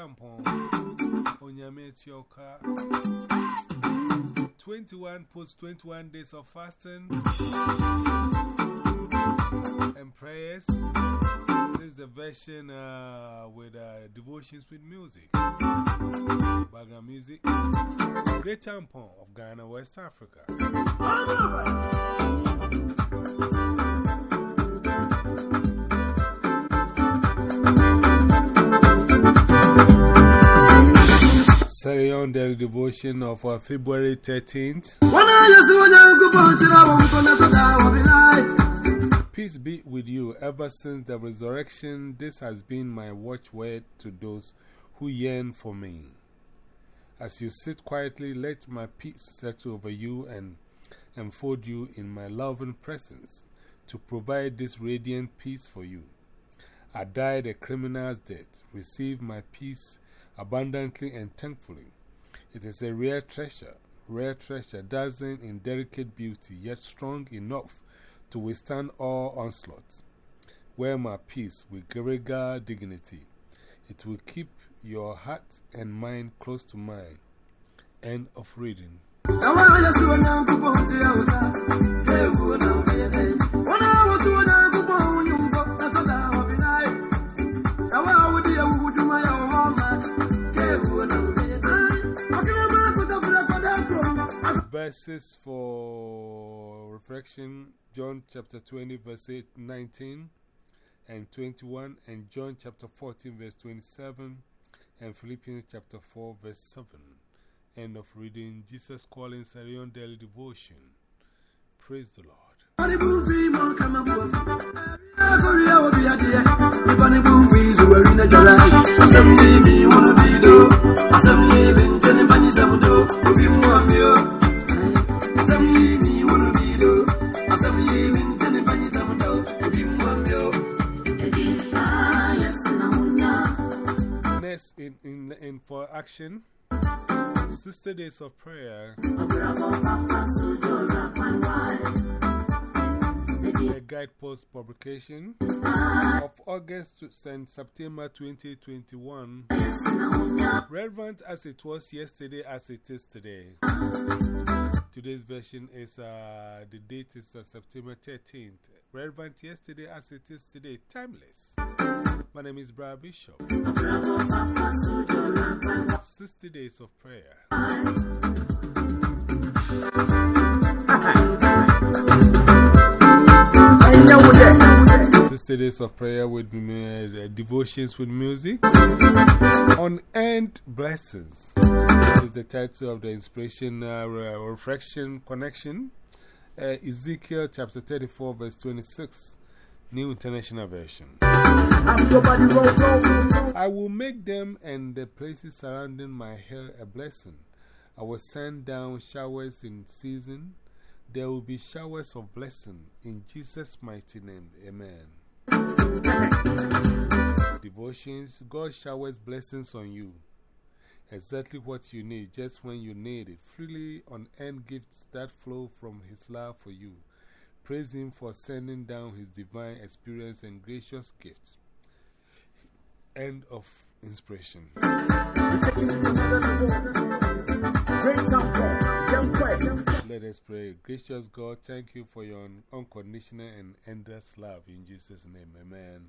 Great Ampon, Onyame Tioka. 21 post 21 days of fasting and prayers. This is the version uh, with uh, devotions with music. Background music. Great Tampon of Ghana, West Africa. I'm over. Devotion of uh, February 13th. Wana yasi wanya kupo chira wa mkona toda wa binai. Peace be with you. Ever since the resurrection, this has been my watchword to those who yearn for me. As you sit quietly, let my peace settle over you and enfold you in my loving presence to provide this radiant peace for you. I died a criminal's death, receive my peace abundantly and thankfully. It is a rare treasure, rare treasure, dazzling in delicate beauty, yet strong enough to withstand all onslaughts. Wear my peace with regal dignity. It will keep your heart and mind close to mine. End of reading. Verses for reflection John chapter 20, verse 8, 19 and 21, and John chapter 14, verse 27, and Philippians chapter 4, verse 7. End of reading Jesus calling Sarah Young Daily Devotion. Praise the Lord. For action, 60 days of prayer. A guidepost publication of August to September 2021. Relevant as it was yesterday, as it is today. Today's version is uh, the date is uh, September 13th. Relevant yesterday as it is today. Timeless. My name is Brad Bishop. 60 days of prayer. Sixty days of prayer with uh, devotions with music. Unearned blessings is the title of the inspiration uh, reflection connection. Uh, Ezekiel chapter 34, verse 26, New International Version. I will make them and the places surrounding my hill a blessing. I will send down showers in season. There will be showers of blessing in Jesus' mighty name. Amen. Devotions God showers blessings on you. Exactly what you need, just when you need it. Freely on end gifts that flow from His love for you. Praise Him for sending down His divine experience and gracious gifts. End of inspiration. Let Let's pray. Gracious God, thank you for your unconditional and endless love. In Jesus' name, amen.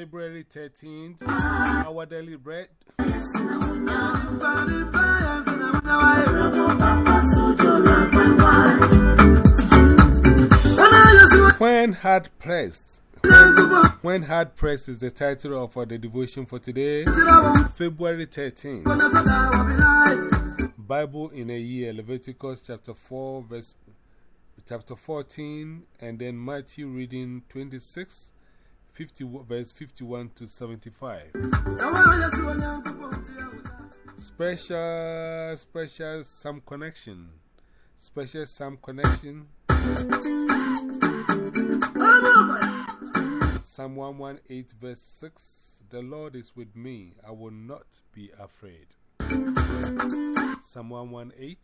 February 13th, our daily bread. When hard pressed. When hard pressed is the title of the devotion for today, February 13th. Bible in a year, Leviticus chapter 4, verse chapter 14, and then Matthew reading 26, 50, verse 51 to 75. Special, special some connection. Special some connection. Psalm 118, verse 6 The Lord is with me, I will not be afraid. Psalm 118,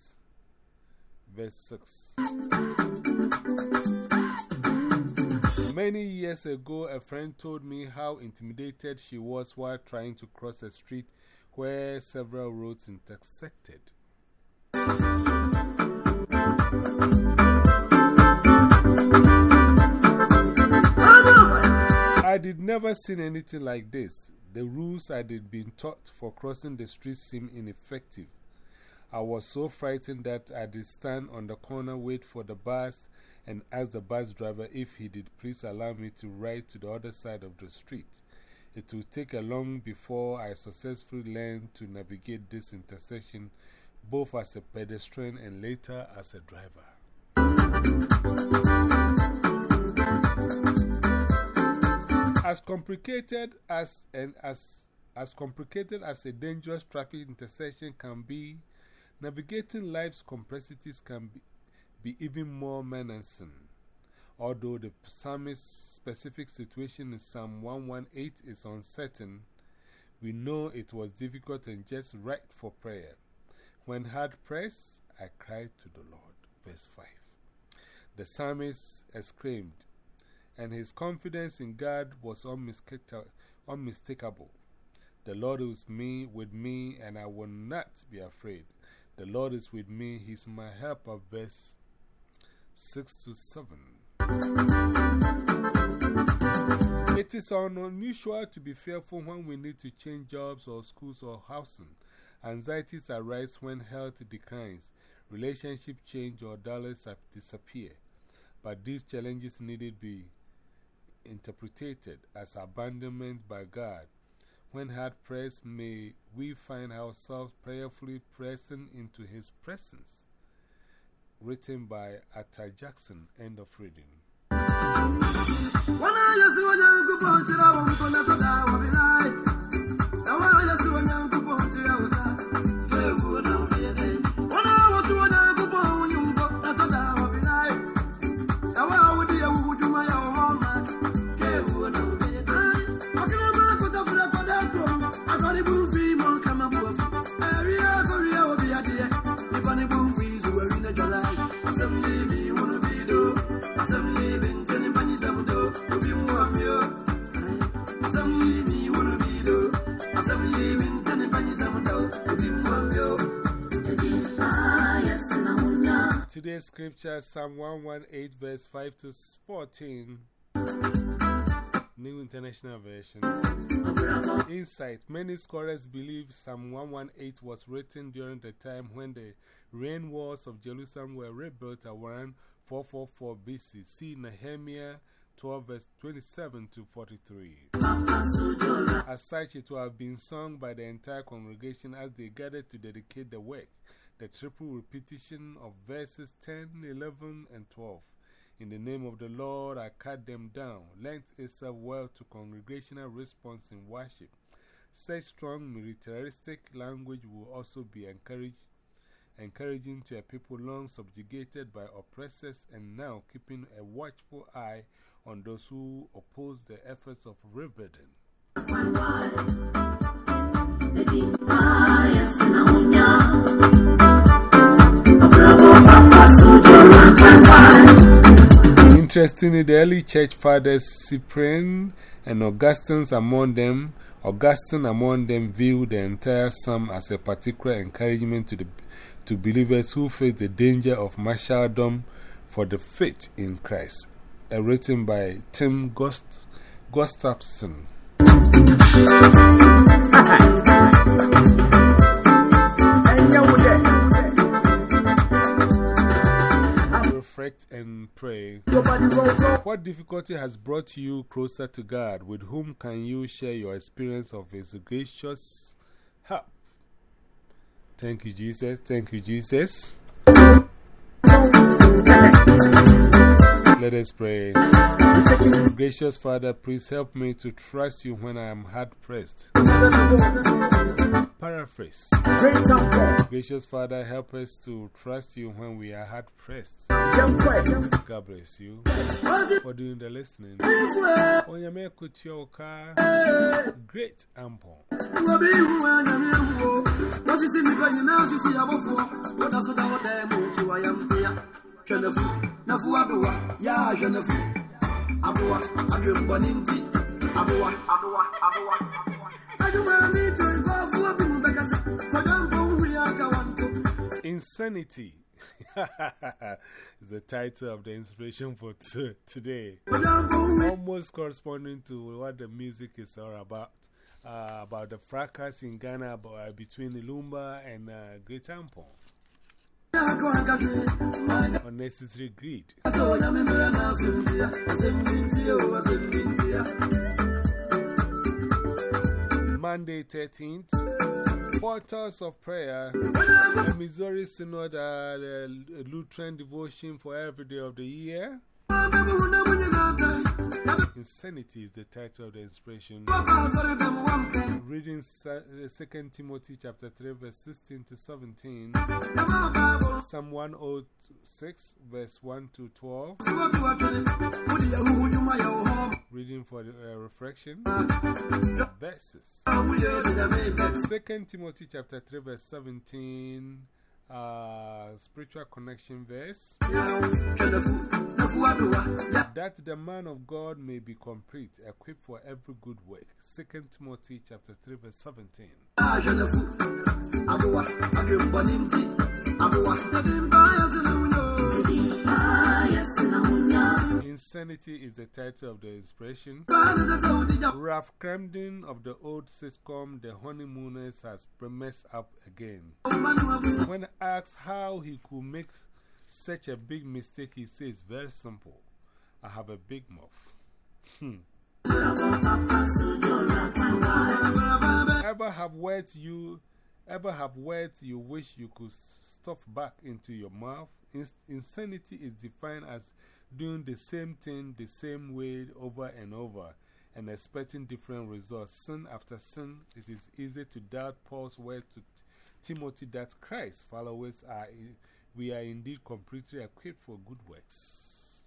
verse 6. Many years ago, a friend told me how intimidated she was while trying to cross a street where several roads intersected. I did never seen anything like this. The rules I had been taught for crossing the street seemed ineffective. I was so frightened that I did stand on the corner, wait for the bus, and ask the bus driver if he did please allow me to ride to the other side of the street. It would take a long before I successfully learned to navigate this intersection, both as a pedestrian and later as a driver. As complicated as, and as, as complicated as a dangerous traffic intersection can be, navigating life's complexities can be, be even more menacing. Although the psalmist's specific situation in Psalm 118 is uncertain, we know it was difficult and just right for prayer. When hard pressed, I cried to the Lord. Verse 5. The psalmist exclaimed, and his confidence in God was unmistakable. The Lord is me, with me, and I will not be afraid. The Lord is with me, He's my helper. Verse 6 to 7. It is unusual to be fearful when we need to change jobs or schools or housing. Anxieties arise when health declines, relationship change, or dollars disappear. But these challenges needed be interpreted as abandonment by God. When hard pressed, may we find ourselves prayerfully pressing into His presence written by Arthur Jackson. End of reading. Today's scripture, Psalm 118, verse 5 to 14. New International Version. Insight Many scholars believe Psalm 118 was written during the time when the rain walls of Jerusalem were rebuilt around 444 BC. See Nehemiah 12, verse 27 to 43. As such, it will have been sung by the entire congregation as they gathered to dedicate the work. The triple repetition of verses 10, 11, and 12. In the name of the Lord, I cut them down. Lends itself well to congregational response in worship. Such strong militaristic language will also be encouraged, encouraging to a people long subjugated by oppressors and now keeping a watchful eye on those who oppose the efforts of rebuilding. Interestingly, the early church fathers, Cyprian and Augustine among them, Augustine among them viewed the entire psalm as a particular encouragement to, the, to believers who face the danger of martyrdom for the faith in Christ. A written by Tim Gust, Gustafson. Reflect and pray. What difficulty has brought you closer to God? With whom can you share your experience of His gracious help? Thank you, Jesus. Thank you, Jesus. Let us pray. Gracious Father, please help me to trust you when I am hard pressed. Paraphrase. Gracious Father, help us to trust you when we are hard pressed. God bless you for doing the listening. On your make your car, great. Nafu abuwa, ya jenefu. Abuwa, adwembo ninti. Abuwa, abuwa, abuwa. Mi to go fu obi mu bekasa. Kodampo hu ya ka wanto. Insanity is the title of the inspiration for today. Almost corresponding to what the music is all about. Uh, about the fracas in Ghana about, uh, between Ilumba and uh, Great Tampon. Unnecessary greed. Monday 13th, Portals of Prayer, the Missouri Synod, uh, the Lutheran devotion for every day of the year. Insanity is the title of the inspiration. Reading 2 Timothy chapter 3, verse 16 to 17. Psalm 106, verse 1 to 12. Reading for the uh, reflection. Verses. 2 Timothy chapter 3, verse 17 uh, spiritual connection verse that the man of God may be complete, equipped for every good work. 2 Timothy chapter 3, verse 17. Insanity is the title of the inspiration. Ralph Kramden of the old sitcom The Honeymooners has messed up again. When asked how he could make such a big mistake, he says, Very simple. I have a big mouth. Hmm. ever have words you ever have words you wish you could stuff back into your mouth? insanity is defined as doing the same thing the same way over and over and expecting different results. Sin after sin, it is easy to doubt Paul's word to Timothy that Christ's followers are, we are indeed completely equipped for good works.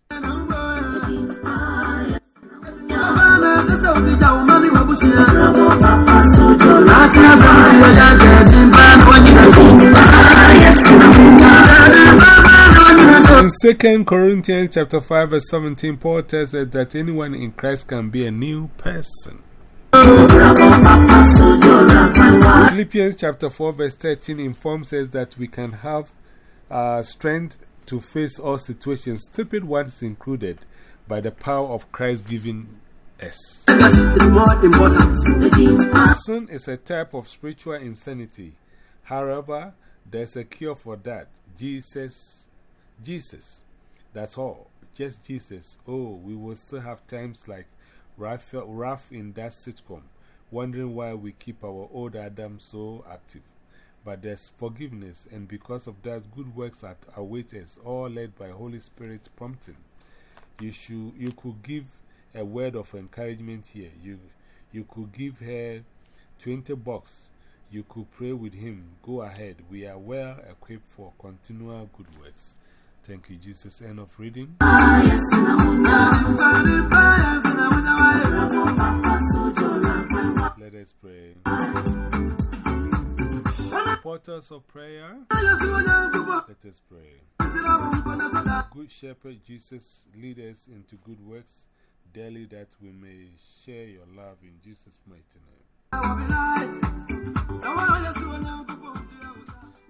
In 2 Corinthians chapter 5 verse 17, Paul tells us that anyone in Christ can be a new person. Philippians chapter 4 verse 13 informs us that we can have uh, strength to face all situations, stupid ones included, by the power of Christ given us. Sin is a type of spiritual insanity. However, there's a cure for that. Jesus. Jesus. That's all. Just Jesus. Oh, we will still have times like Ralph, in that sitcom, wondering why we keep our old Adam so active. But there's forgiveness, and because of that, good works await us, all led by Holy Spirit prompting. You, should, you could give a word of encouragement here. You, you could give her 20 bucks. You could pray with him. Go ahead. We are well equipped for continual good works. Thank you, Jesus. End of reading. Let us pray. Portals of prayer. Let us pray. Good Shepherd Jesus, lead us into good works daily that we may share your love in Jesus' mighty name.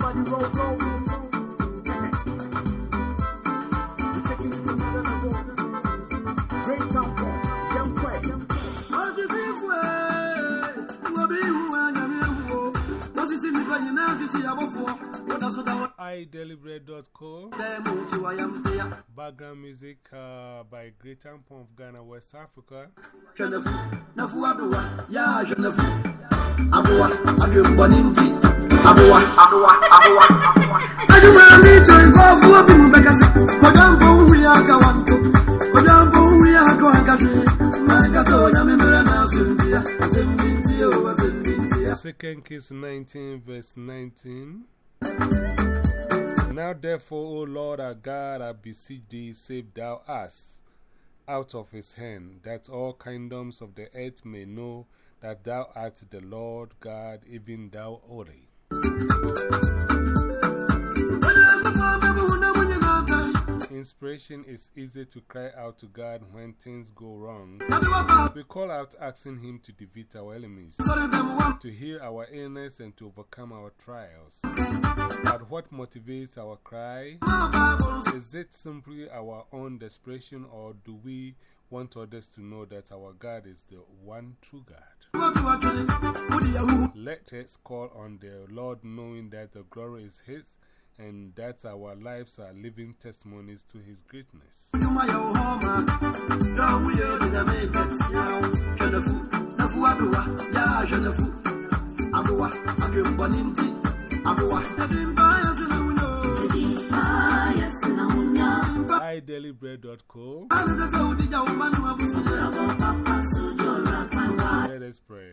Your body Background music uh, by Great Tampon of Ghana, West Africa. Second Kings 19, verse 19. Now, therefore, O Lord our God, I beseech thee, save thou us out of his hand, that all kingdoms of the earth may know that thou art the Lord God, even thou only. Inspiration is easy to cry out to God when things go wrong. We call out asking Him to defeat our enemies, to heal our illness, and to overcome our trials. But what motivates our cry? Is it simply our own desperation, or do we want others to know that our God is the one true God? Let us call on the Lord knowing that the glory is His and that our lives are living testimonies to His greatness. Let us pray.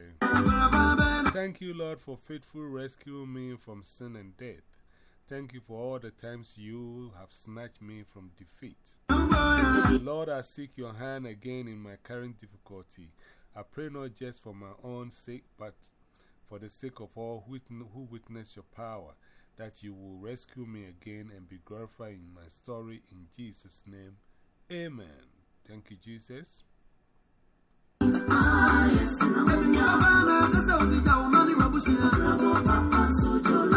Thank you, Lord, for faithful rescuing me from sin and death. Thank you for all the times you have snatched me from defeat. Lord, I seek your hand again in my current difficulty. I pray not just for my own sake, but for the sake of all who, witness your power, that you will rescue me again and be glorified in my story. In Jesus' name, Amen. Thank you, Jesus. More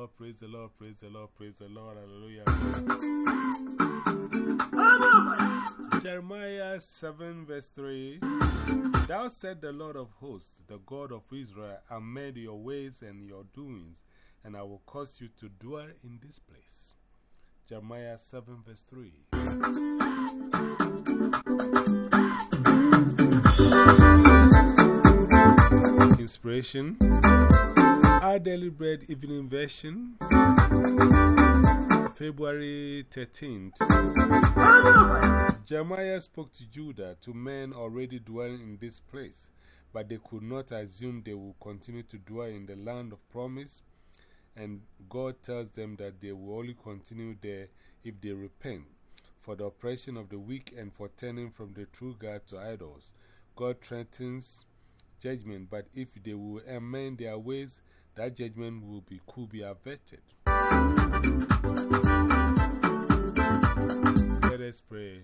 Lord, praise the Lord, praise the Lord, praise the Lord. Hallelujah. Jeremiah 7, verse 3 Thou said the Lord of hosts, the God of Israel, amend your ways and your doings, and I will cause you to dwell in this place. Jeremiah 7, verse 3. Inspiration Our Daily Bread Evening Version, February 13th. Jeremiah spoke to Judah, to men already dwelling in this place, but they could not assume they will continue to dwell in the land of promise. And God tells them that they will only continue there if they repent for the oppression of the weak and for turning from the true God to idols. God threatens judgment, but if they will amend their ways, that judgment will be, could be averted. Let us pray.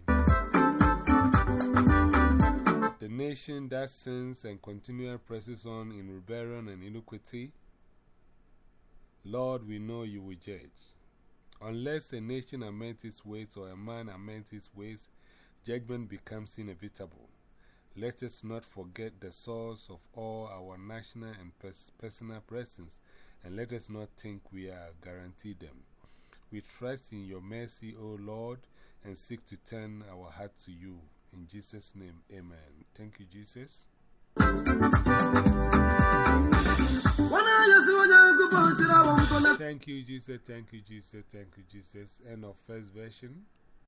The nation that sins and continually presses on in rebellion and iniquity, Lord, we know you will judge. Unless a nation amends its ways or a man amends his ways, judgment becomes inevitable. Let us not forget the source of all our national and pers personal blessings, and let us not think we are guaranteed them. We trust in your mercy, O Lord, and seek to turn our heart to you. In Jesus' name, amen. Thank you, Jesus. Thank you, Jesus. Thank you, Jesus. Thank you, Jesus. End of first version.